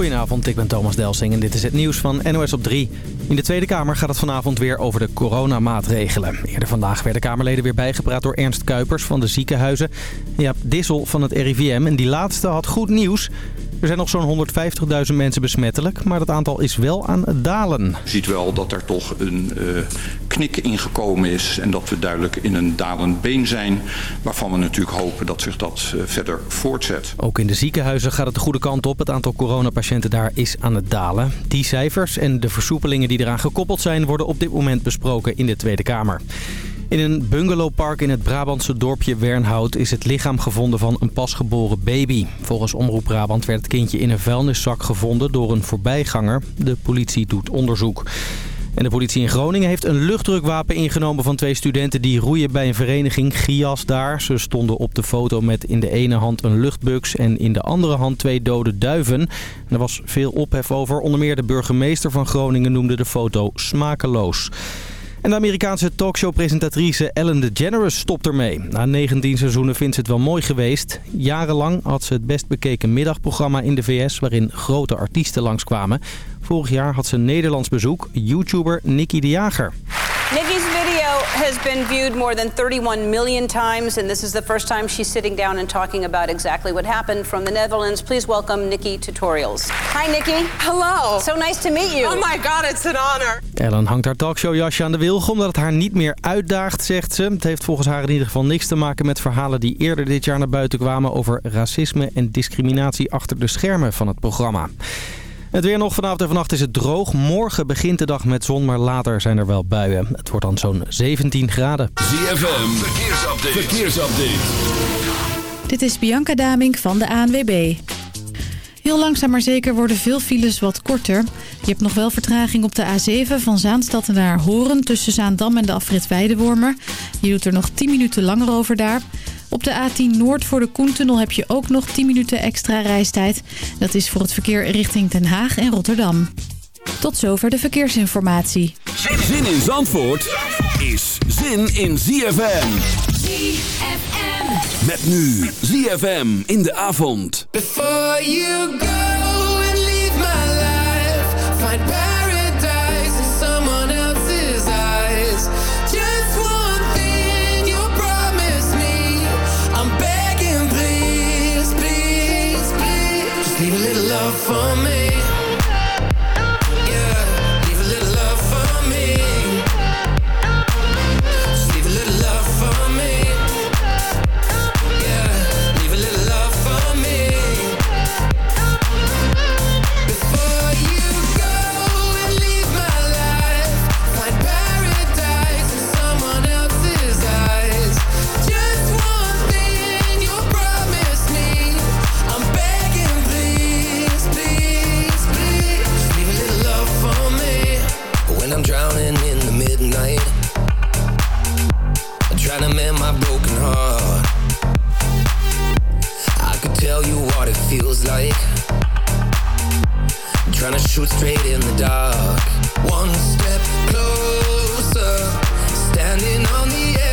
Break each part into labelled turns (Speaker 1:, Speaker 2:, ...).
Speaker 1: Goedenavond, ik ben Thomas Delsing en dit is het nieuws van NOS op 3. In de Tweede Kamer gaat het vanavond weer over de coronamaatregelen. Eerder vandaag werden Kamerleden weer bijgepraat door Ernst Kuipers van de ziekenhuizen. En Jaap Dissel van het RIVM en die laatste had goed nieuws. Er zijn nog zo'n 150.000 mensen besmettelijk, maar dat aantal is wel aan het dalen.
Speaker 2: Je ziet wel dat er toch een uh, knik ingekomen is en dat we duidelijk in een dalend been zijn. Waarvan we natuurlijk hopen dat zich dat uh, verder voortzet.
Speaker 1: Ook in de ziekenhuizen gaat het de goede kant op. Het aantal coronapatiënten daar is aan het dalen. Die cijfers en de versoepelingen die eraan gekoppeld zijn worden op dit moment besproken in de Tweede Kamer. In een bungalowpark in het Brabantse dorpje Wernhout is het lichaam gevonden van een pasgeboren baby. Volgens Omroep Brabant werd het kindje in een vuilniszak gevonden door een voorbijganger. De politie doet onderzoek. En de politie in Groningen heeft een luchtdrukwapen ingenomen van twee studenten die roeien bij een vereniging Gias daar. Ze stonden op de foto met in de ene hand een luchtbux en in de andere hand twee dode duiven. er was veel ophef over. Onder meer de burgemeester van Groningen noemde de foto smakeloos. En de Amerikaanse talkshow-presentatrice Ellen DeGeneres stopt ermee. Na 19 seizoenen vindt ze het wel mooi geweest. Jarenlang had ze het best bekeken middagprogramma in de VS... waarin grote artiesten langskwamen. Vorig jaar had ze een Nederlands bezoek, YouTuber Nicky de Jager.
Speaker 3: Has been viewed more than 31 million times, and this is the first time she's sitting down and talking about exactly what happened from the Netherlands. Please welcome Nikki Tutorials. Hi, Nikki.
Speaker 4: Hello.
Speaker 3: So nice to meet you.
Speaker 4: Oh my god, it's an honor.
Speaker 1: Ellen hangt haar talkshowjasje aan de wilg omdat het haar niet meer uitdaagt, zegt ze. Het heeft volgens haar in ieder geval niks te maken met verhalen die eerder dit jaar naar buiten kwamen over racisme en discriminatie achter de schermen van het programma. Het weer nog vanavond en vannacht is het droog. Morgen begint de dag met zon, maar later zijn er wel buien. Het wordt dan zo'n 17 graden.
Speaker 5: ZFM, verkeersupdate. verkeersupdate.
Speaker 6: Dit is Bianca Damink van de ANWB. Heel langzaam maar zeker worden veel files wat korter. Je hebt nog wel vertraging op de A7 van Zaanstad naar Horen... tussen Zaandam en de afrit Weidewormer. Je doet er nog 10 minuten langer over daar... Op de A10 Noord voor de Koentunnel heb je ook nog 10 minuten extra reistijd. Dat is voor het verkeer richting Den Haag en Rotterdam. Tot zover de verkeersinformatie.
Speaker 5: Zin in Zandvoort is zin in ZFM.
Speaker 7: ZFM.
Speaker 5: Met nu ZFM in de avond.
Speaker 8: Before you go and leave my life, find love for feels like. Trying to shoot straight in the dark. One step closer. Standing on the edge,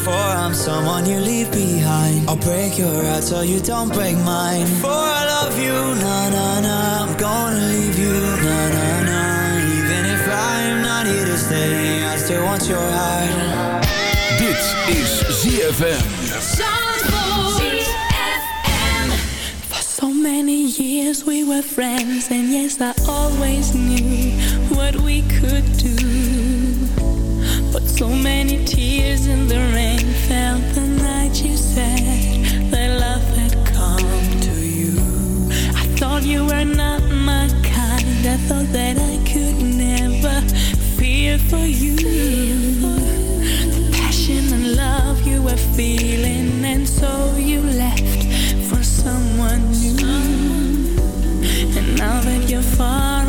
Speaker 8: Before I'm
Speaker 7: someone you leave behind. I'll break your heart so you don't break mine. Before I love you, na-na-na I'm gonna leave you, na-na-na Even if I'm not here to stay I still want your heart.
Speaker 5: Dit is ZFM
Speaker 9: For so many years we were friends And yes, I always knew What we could do. So many tears in the rain fell the night you said that love had come to you. I thought you were not my kind. I thought that I could never feel for you. The passion and love you were feeling, and so you left for someone new. And now that you're far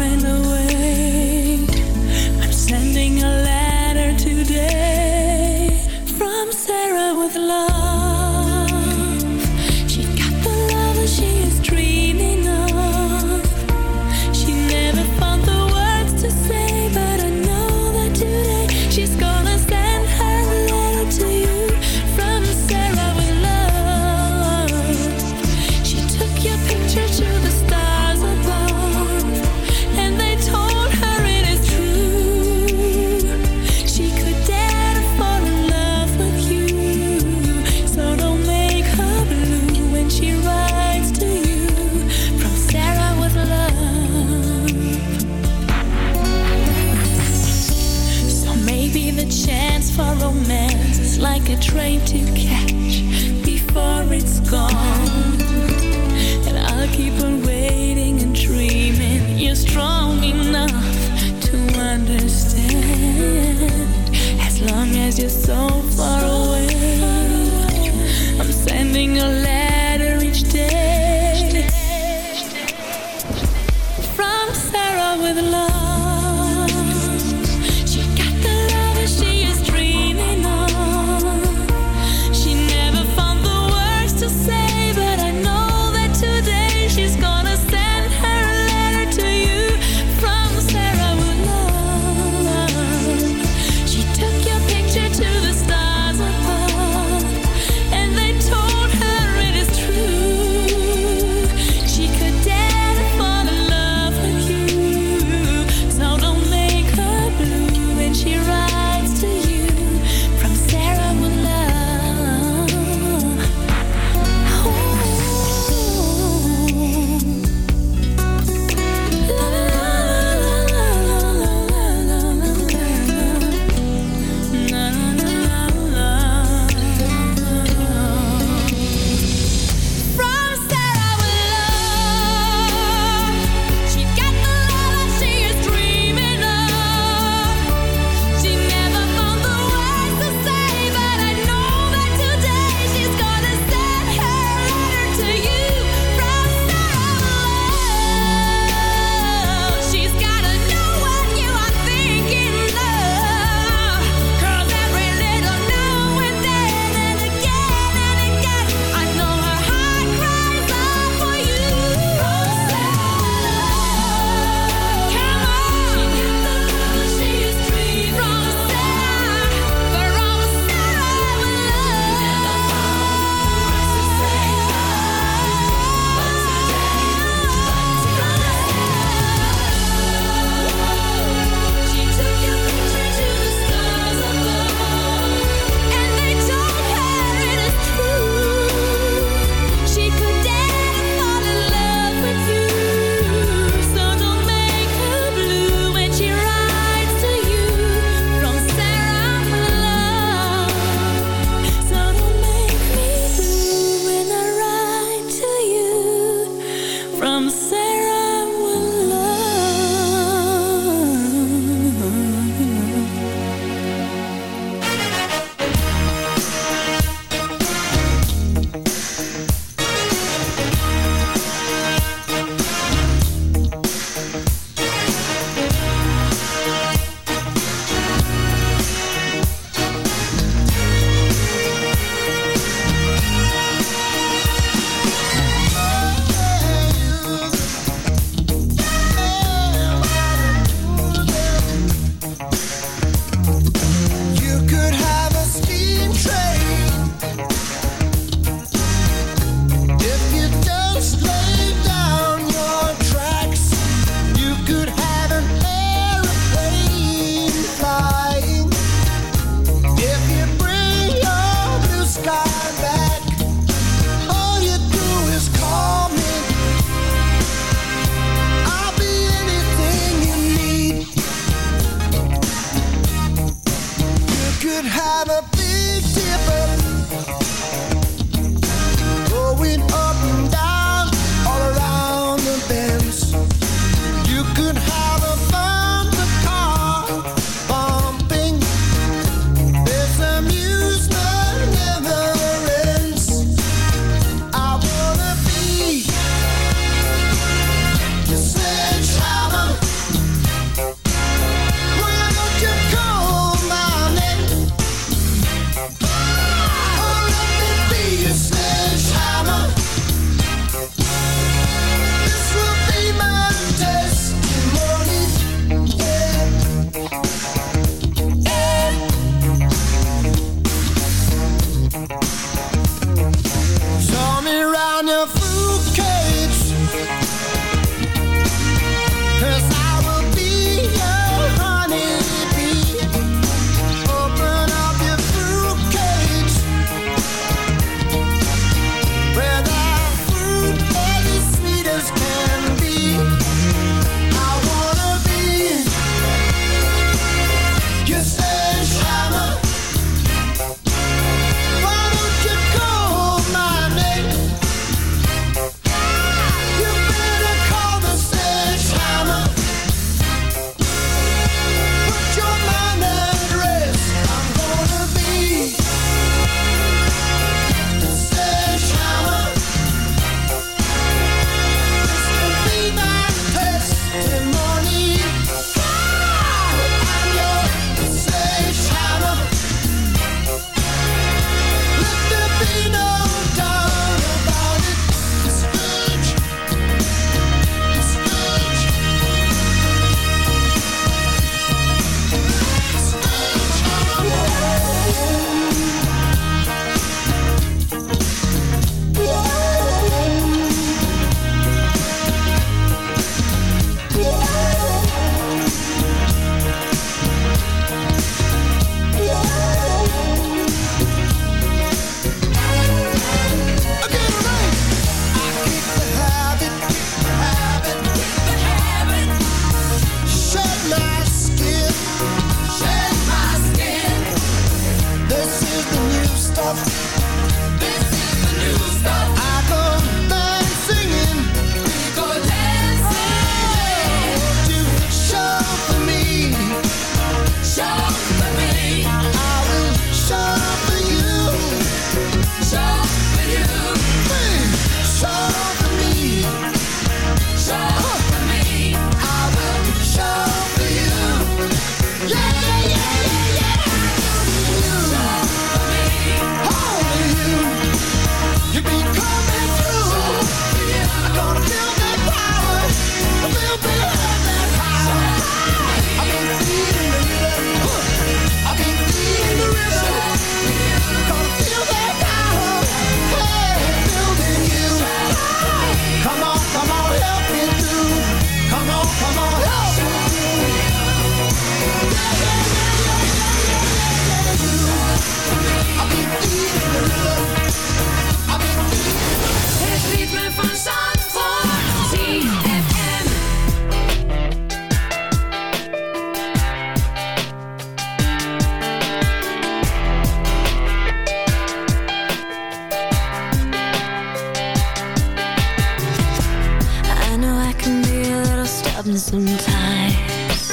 Speaker 9: problem sometimes.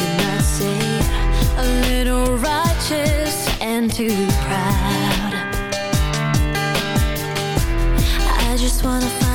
Speaker 9: You might say a
Speaker 4: little righteous and too proud.
Speaker 9: I just
Speaker 10: wanna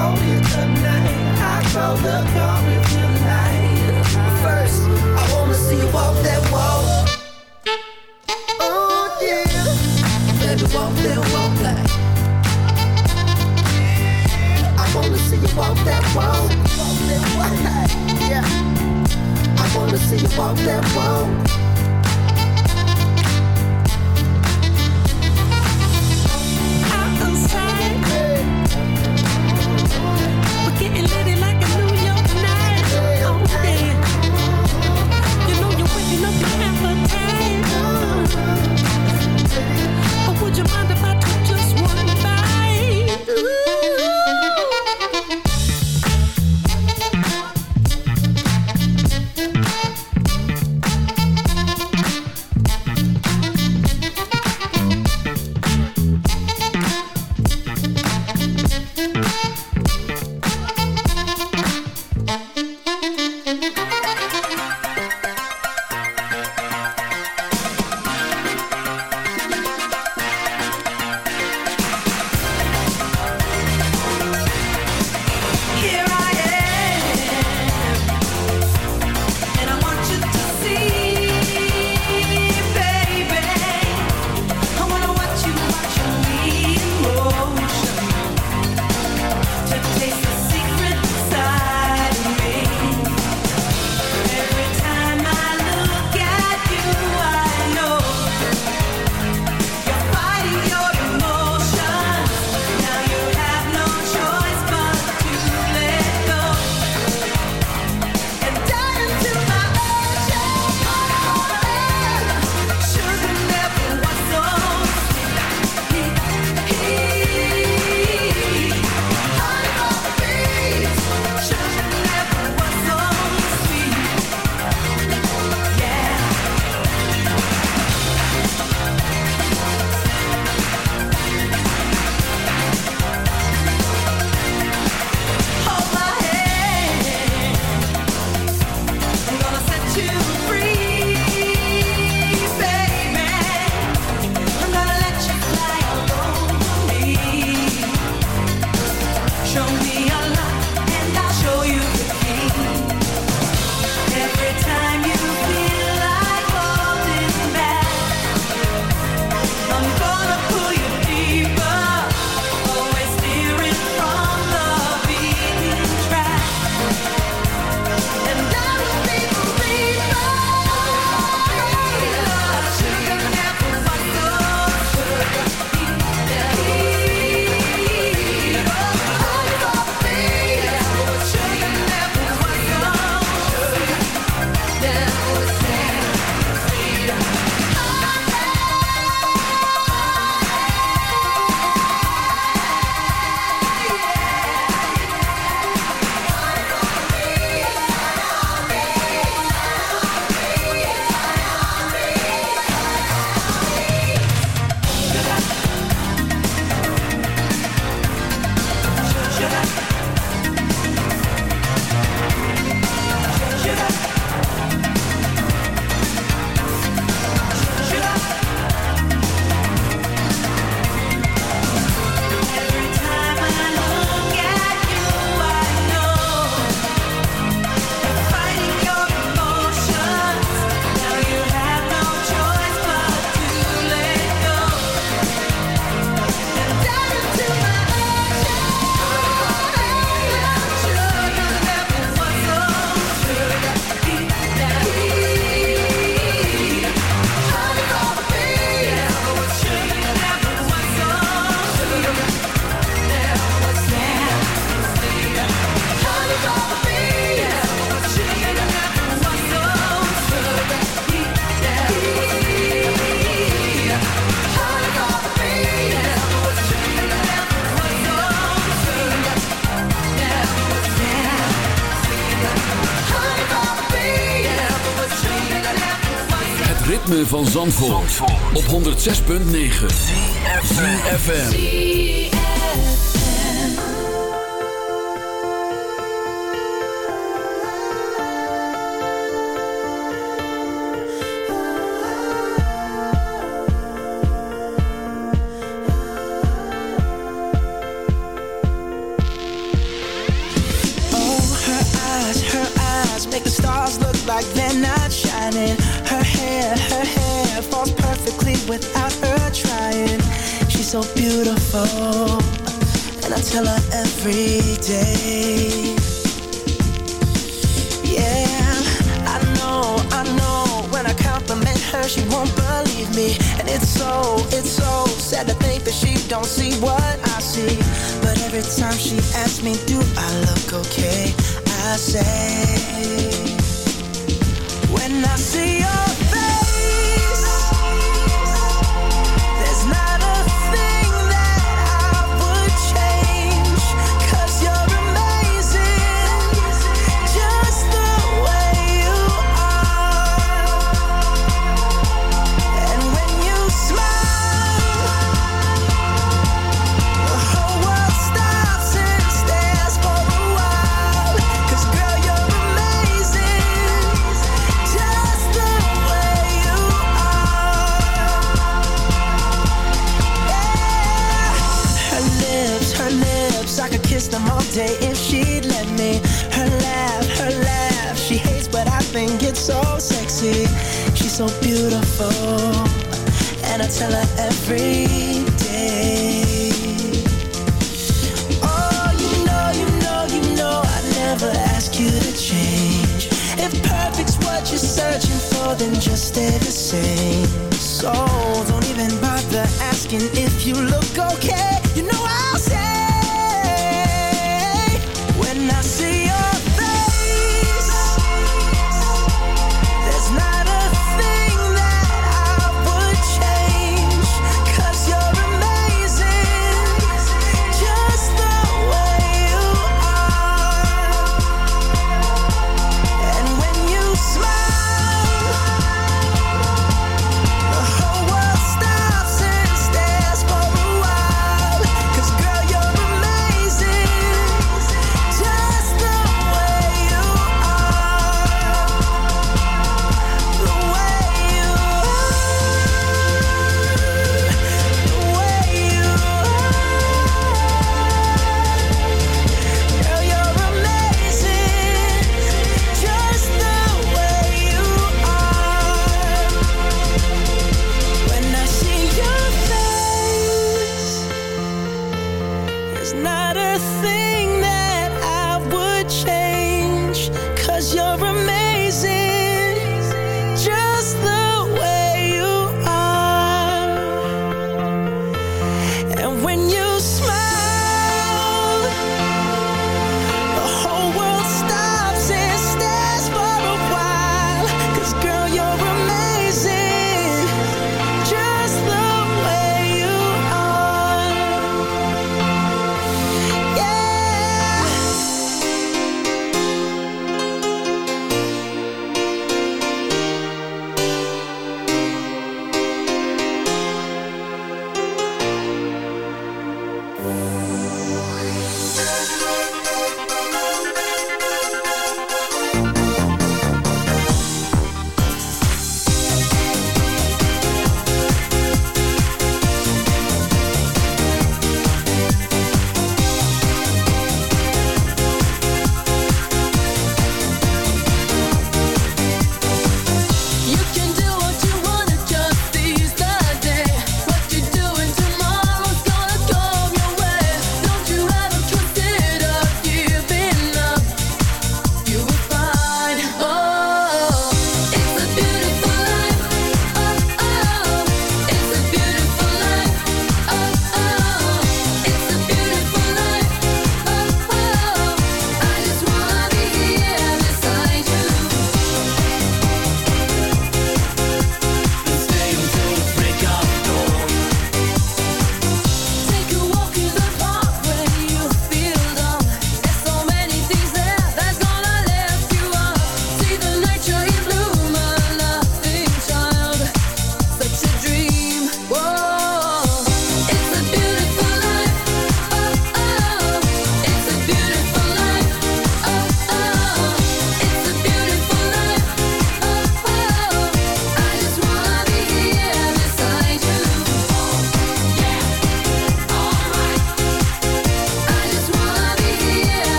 Speaker 10: tonight. I call the. First, I wanna see you walk that walk. Oh yeah, baby, walk that walk. I wanna see you. Walk that walk, yeah. I wanna see you walk that walk.
Speaker 5: Op 106.9 ZFM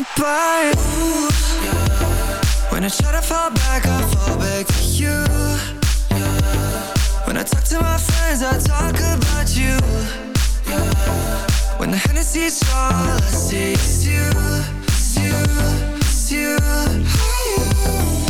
Speaker 7: goodbye. Ooh, When I try to fall back, I fall back to you. When I talk to my friends, I talk about you. When the Hennessy's all I see is you, is you, is you. Yeah,